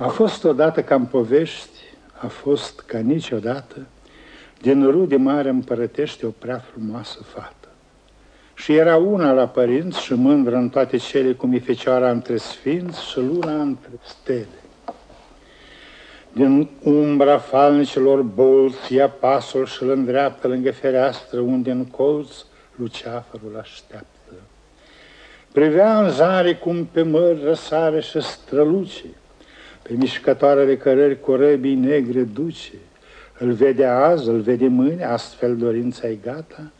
A fost odată ca în povești, a fost ca niciodată, din rude mare împărătește o prea frumoasă fată. Și era una la părinți și mândră în toate cele cum e fecioara între sfinți și luna între stele. Din umbra falnicilor bolți ia pasul și îl îndreaptă lângă fereastră unde în colț luceafărul așteaptă. Privea în zare cum pe măr răsare și străluce, pe mișcătoarele cărări corăbii negre duce. Îl vede azi, îl vede mâine, astfel dorința e gata.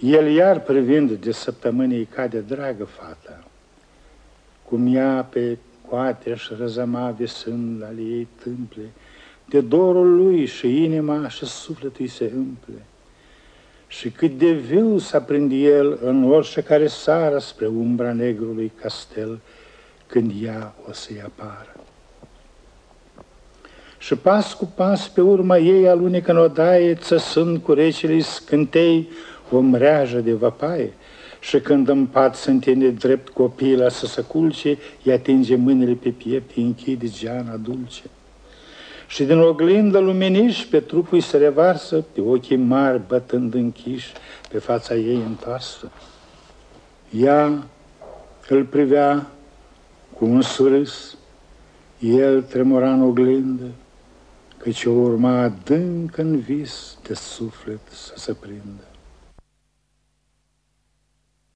El iar privind de săptămâni îi cade dragă fata, cum ea pe coate și răzăma visând ale ei tâmple, de dorul lui și inima și sufletul îi se umple. Și cât de viu s-a prind el în orice care sară spre umbra negrului castel, când ea o să-i apară. Și pas cu pas pe urma ei alunecă în odaie, țăsând cu recele scântei o mreajă de văpaie, și când în pat se întinde drept copila să se culce, îi atinge mâinile pe piept, îi închide geana dulce. Și din oglindă luminiș pe trupul îi se revarsă, pe ochii mari bătând închiși, pe fața ei întoarsă. Ea îl privea cu un surâs, el tremura în oglindă, căci o urma adânc în vis de suflet să se prindă.